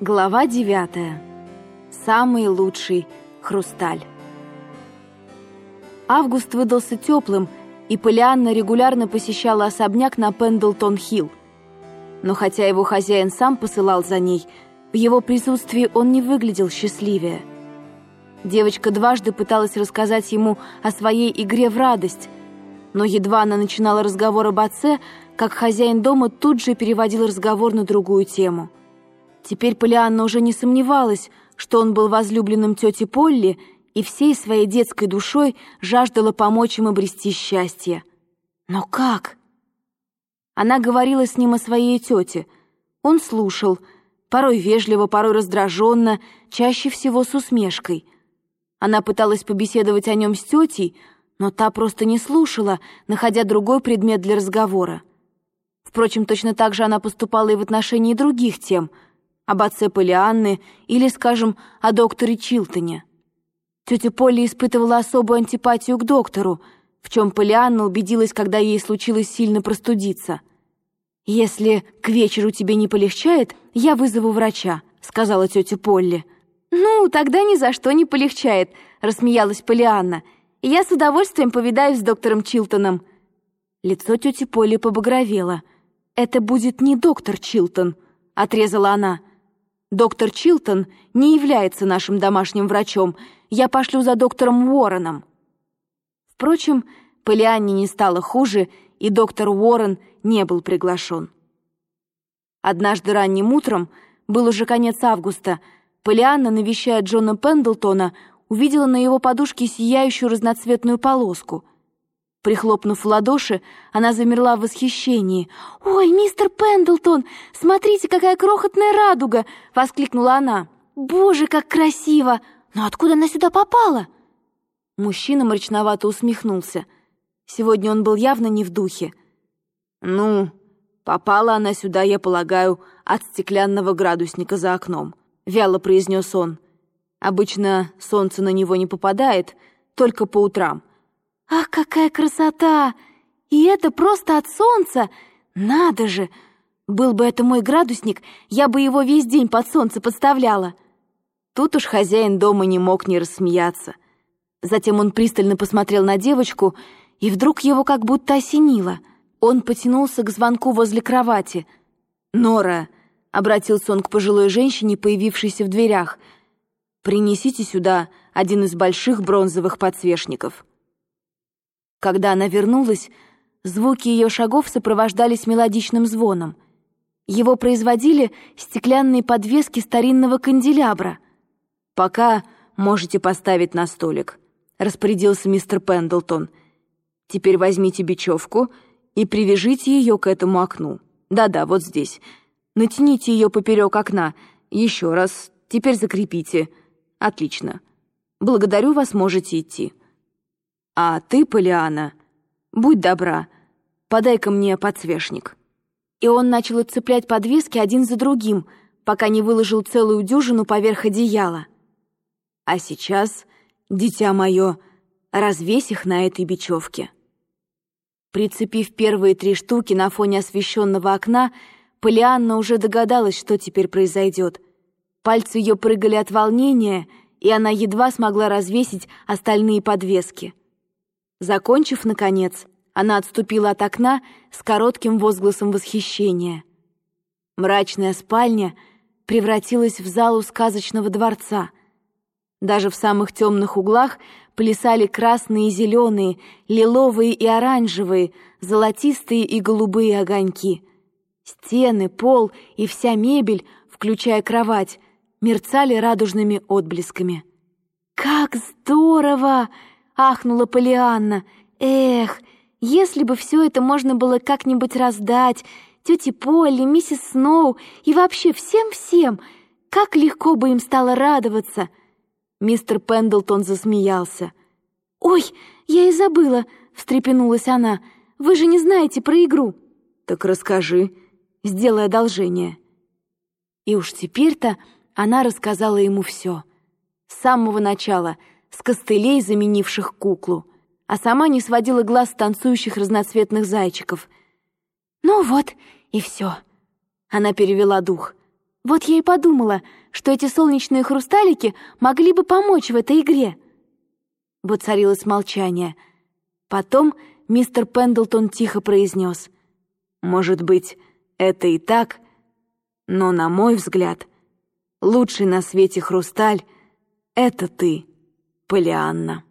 Глава девятая. Самый лучший хрусталь. Август выдался теплым, и Полианна регулярно посещала особняк на Пендлтон-Хилл. Но хотя его хозяин сам посылал за ней, в его присутствии он не выглядел счастливее. Девочка дважды пыталась рассказать ему о своей игре в радость, но едва она начинала разговор об отце, как хозяин дома тут же переводил разговор на другую тему – Теперь Полианна уже не сомневалась, что он был возлюбленным тети Полли и всей своей детской душой жаждала помочь им обрести счастье. Но как? Она говорила с ним о своей тете. Он слушал, порой вежливо, порой раздраженно, чаще всего с усмешкой. Она пыталась побеседовать о нем с тетей, но та просто не слушала, находя другой предмет для разговора. Впрочем, точно так же она поступала и в отношении других тем — об отце Полианны или, скажем, о докторе Чилтоне. Тетя Полли испытывала особую антипатию к доктору, в чем Полианна убедилась, когда ей случилось сильно простудиться. «Если к вечеру тебе не полегчает, я вызову врача», — сказала тетя Полли. «Ну, тогда ни за что не полегчает», — рассмеялась Полианна. «Я с удовольствием повидаюсь с доктором Чилтоном». Лицо тети Полли побагровело. «Это будет не доктор Чилтон», — отрезала она. Доктор Чилтон не является нашим домашним врачом. Я пошлю за доктором Уорреном». Впрочем, Полианне не стало хуже, и доктор Уоррен не был приглашен. Однажды ранним утром, был уже конец августа, Полианна, навещая Джона Пендлтона, увидела на его подушке сияющую разноцветную полоску — Прихлопнув в ладоши, она замерла в восхищении. «Ой, мистер Пендлтон, смотрите, какая крохотная радуга!» — воскликнула она. «Боже, как красиво! Но откуда она сюда попала?» Мужчина мрачновато усмехнулся. Сегодня он был явно не в духе. «Ну, попала она сюда, я полагаю, от стеклянного градусника за окном», — вяло произнес он. «Обычно солнце на него не попадает, только по утрам. «Ах, какая красота! И это просто от солнца! Надо же! Был бы это мой градусник, я бы его весь день под солнце подставляла!» Тут уж хозяин дома не мог не рассмеяться. Затем он пристально посмотрел на девочку, и вдруг его как будто осенило. Он потянулся к звонку возле кровати. «Нора!» — обратился он к пожилой женщине, появившейся в дверях. «Принесите сюда один из больших бронзовых подсвечников». Когда она вернулась, звуки ее шагов сопровождались мелодичным звоном. Его производили стеклянные подвески старинного канделябра. «Пока можете поставить на столик», — распорядился мистер Пендлтон. «Теперь возьмите бечевку и привяжите ее к этому окну. Да-да, вот здесь. Натяните ее поперек окна. Еще раз. Теперь закрепите. Отлично. Благодарю вас, можете идти». А ты, Полиана, будь добра, подай-ка мне подсвечник». И он начал отцеплять подвески один за другим, пока не выложил целую дюжину поверх одеяла. «А сейчас, дитя мое, развесь их на этой бечевке». Прицепив первые три штуки на фоне освещенного окна, Полианна уже догадалась, что теперь произойдет. Пальцы ее прыгали от волнения, и она едва смогла развесить остальные подвески. Закончив, наконец, она отступила от окна с коротким возгласом восхищения. Мрачная спальня превратилась в залу сказочного дворца. Даже в самых темных углах плясали красные и зеленые, лиловые и оранжевые, золотистые и голубые огоньки. Стены, пол и вся мебель, включая кровать, мерцали радужными отблесками. «Как здорово!» Ахнула Полианна. «Эх, если бы все это можно было как-нибудь раздать, тете Полли, миссис Сноу и вообще всем-всем, как легко бы им стало радоваться!» Мистер Пендлтон засмеялся. «Ой, я и забыла!» — встрепенулась она. «Вы же не знаете про игру!» «Так расскажи, сделай одолжение!» И уж теперь-то она рассказала ему все. С самого начала — с костылей, заменивших куклу, а сама не сводила глаз с танцующих разноцветных зайчиков. «Ну вот, и все. Она перевела дух. Вот я и подумала, что эти солнечные хрусталики могли бы помочь в этой игре». Воцарилось молчание. Потом мистер Пендлтон тихо произнес. «Может быть, это и так, но, на мой взгляд, лучший на свете хрусталь — это ты, Полианна».